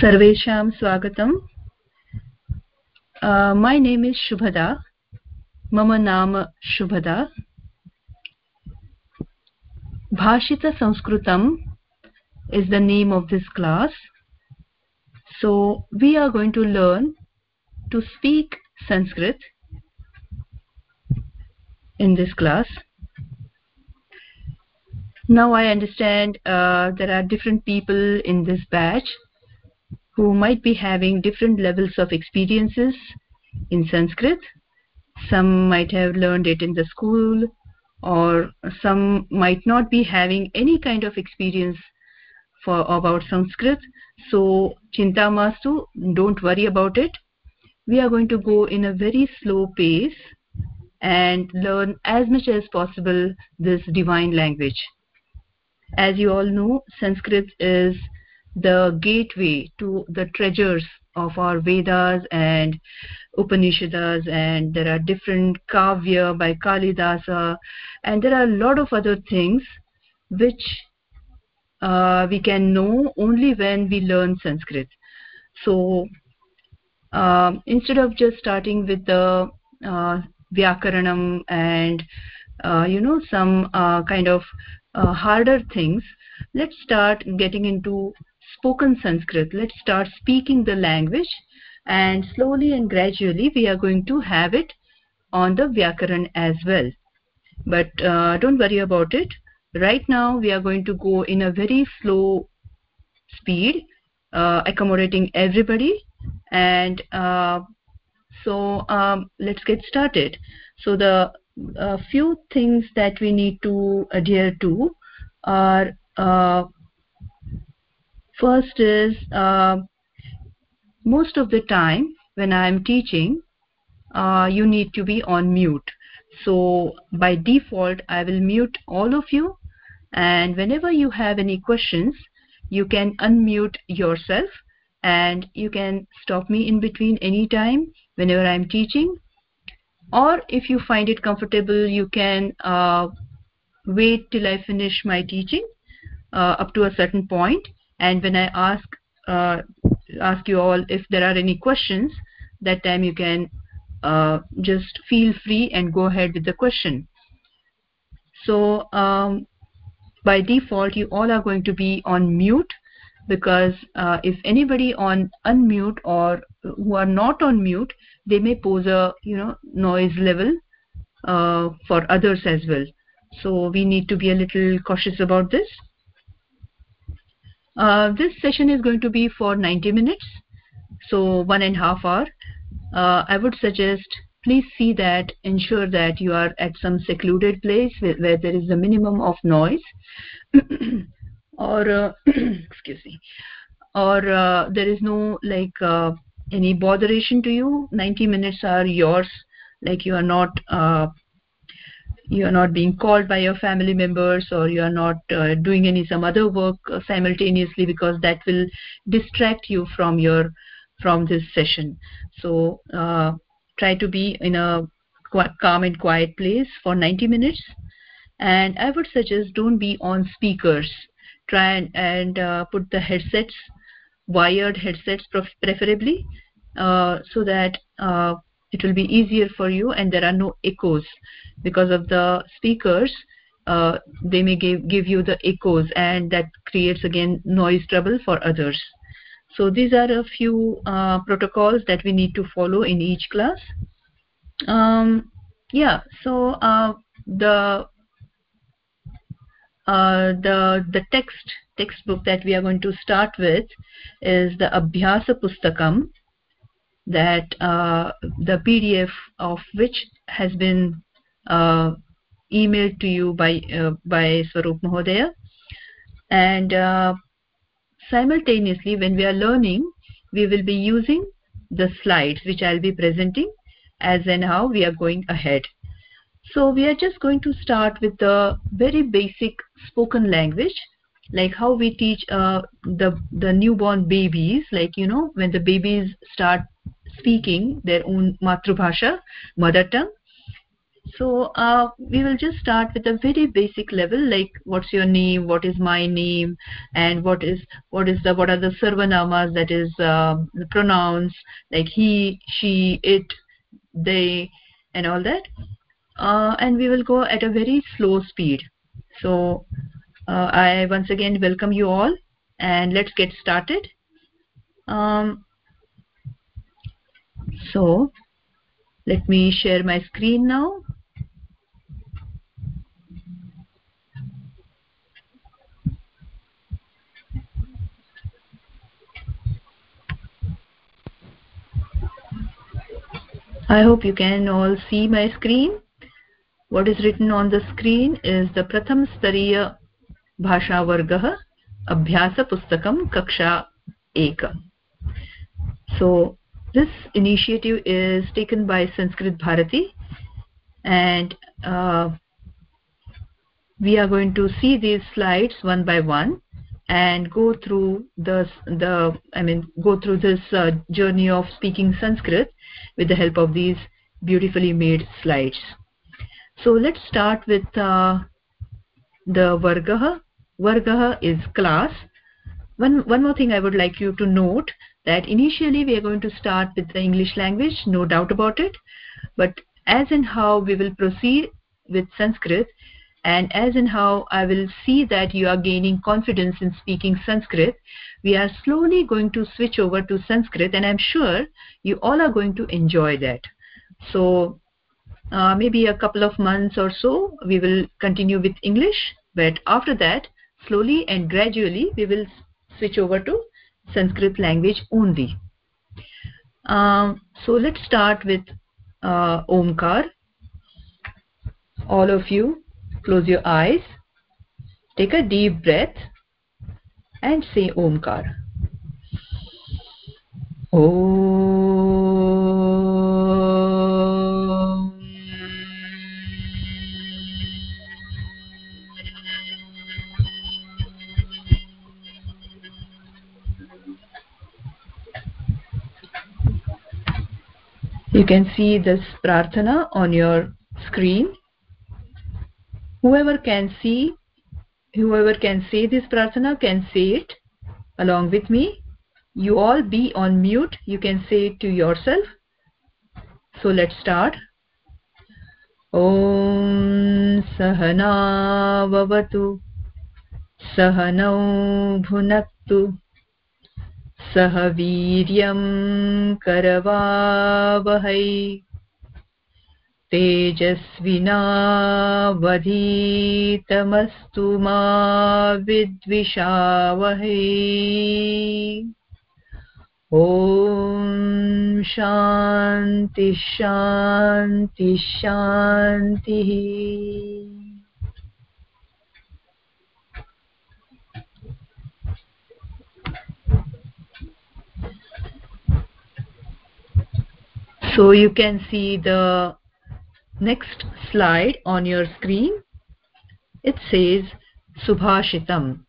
सर्वेषां स्वागतम् मै name is Shubhada मम नाम Shubhada भाषितसंस्कृतम् is the name of this class so we are going to learn to speak sanskrit in this class now i understand uh, there are different people in this batch who might be having different levels of experiences in Sanskrit. Some might have learned it in the school, or some might not be having any kind of experience for about Sanskrit. So, chinta mastu, don't worry about it. We are going to go in a very slow pace and learn as much as possible this divine language. As you all know, Sanskrit is the gateway to the treasures of our Vedas and Upanishads and there are different Kavya by Kalidasa and there are a lot of other things which uh, we can know only when we learn Sanskrit. So uh, instead of just starting with the uh, Vyakaranam and uh, you know some uh, kind of uh, harder things, let's start getting into spoken Sanskrit. Let's start speaking the language and slowly and gradually we are going to have it on the Vyakaran as well. But uh, don't worry about it. Right now we are going to go in a very slow speed, uh, accommodating everybody. And uh, so um, let's get started. So the uh, few things that we need to adhere to are uh, first is uh, most of the time when i'm teaching uh, you need to be on mute. So by default i will mute all of you and whenever you have any questions you can unmute yourself and you can stop me in between any time whenever i'm teaching. Or if you find it comfortable you can uh, wait till i finish my teaching uh, up to a certain point and when i ask uh, ask you all if there are any questions that time you can uh, just feel free and go ahead with the question. So um, by default you all are going to be on mute because uh, if anybody on unmute or who are not on mute they may pose a you know noise level uh, for others as well. So we need to be a little cautious about this uh, this session is going to be for 90 minutes, so one and a half hour. Uh, I would suggest please see that, ensure that you are at some secluded place where, where there is a minimum of noise or, uh, excuse me, or uh, there is no like uh, any botheration to you. 90 minutes are yours, like you are not uh, you are not being called by your family members or you are not uh, doing any some other work uh, simultaneously because that will distract you from your from this session. So uh, try to be in a calm and quiet place for 90 minutes. And i would suggest don't be on speakers. Try and, and uh, put the headsets wired headsets preferably uh, so that uh, it will be easier for you and there are no echoes. Because of the speakers uh, they may give, give you the echoes and that creates again noise trouble for others. So these are a few uh, protocols that we need to follow in each class. Um, yeah so uh, the uh, the the text textbook that we are going to start with is the Abhyasa Pustakam that uh, the PDF of which has been uh, emailed to you by uh, by Swarup Mahodaya and uh, simultaneously when we are learning we will be using the slides which I'll be presenting as and how we are going ahead. So we are just going to start with the very basic spoken language like how we teach uh, the the newborn babies like you know when the babies start speaking their own matrubhasha mother tongue. So uh, we will just start with a very basic level like what's your name what is my name and what is what is the what are the sarvanamas that is uh, the pronouns like he she it they and all that. Uh, and we will go at a very slow speed. So uh, i once again welcome you all and let's get started. Um, so let me share my screen now I hope you can all see my screen. What is written on the screen is the Pratham Stariya Bhasha Vargah Abhyasa Pustakam Kaksha Eka. So this initiative is taken by Sanskrit Bharati and uh, we are going to see these slides one by one and go through the the i mean go through this uh, journey of speaking sanskrit with the help of these beautifully made slides. So let's start with uh, the vargah vargah is class. One one more thing i would like you to note that initially we are going to start with the english language no doubt about it but as and how we will proceed with sanskrit and as in how I will see that you are gaining confidence in speaking Sanskrit, we are slowly going to switch over to Sanskrit and I'm sure you all are going to enjoy that. So uh, maybe a couple of months or so we will continue with English but after that slowly and gradually we will switch over to Sanskrit language only. Um, so let's start with uh, Omkar. All of you close your eyes take a deep breath and say omkar om you can see this prarthana on your screen whoever can see whoever can say this prarthana can say it along with me you all be on mute you can say it to yourself so let's start ॐ सहनावतु सहनौ भुनक्तु सह वीर्यं करवावहै। तेजस्विनावधीतमस्तु मा विद्विषावहै। ॐ शान्ति शान्ति so you can see the next slide on your screen. It says subhashitam.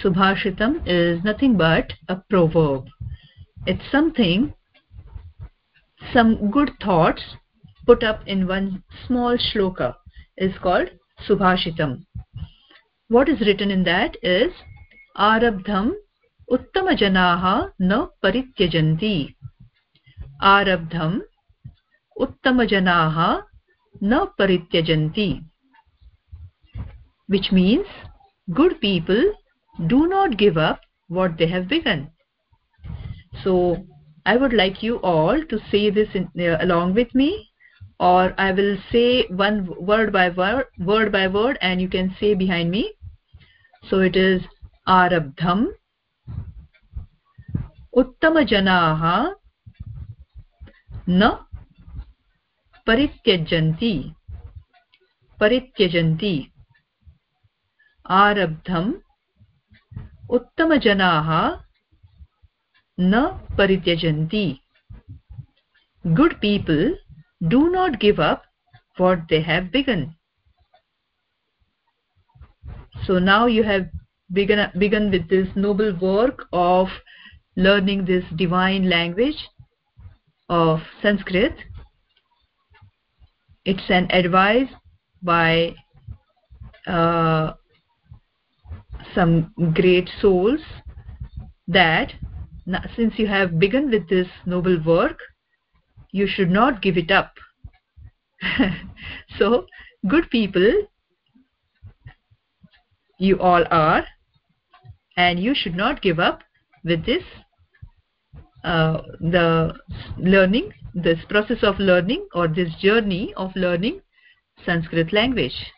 Subhashitam is nothing but a proverb. It's something some good thoughts put up in one small shloka is called subhashitam. What is written in that is arabdham Uttamajanaha na parityajanti. Arabdham uttama उत्तमजनाः न परित्यजन्ति which means good people do not give up what they have begun. So i would like you all to say this uh, along with me or i will say one word by word word by word and you can say behind me. So it is Arabdham, Uttama Janaha na परित्यजन्ति परित्यजन्ति आरब्धम् उत्तमजनाः न परित्यजन्ति good people do not give up what they have begun so now you have begun begun with this noble work of learning this divine language of sanskrit it's an advice by uh, some great souls that since you have begun with this noble work you should not give it up. So good people you all are and you should not give up with this uh, the learning this process of learning or this journey of learning sanskrit language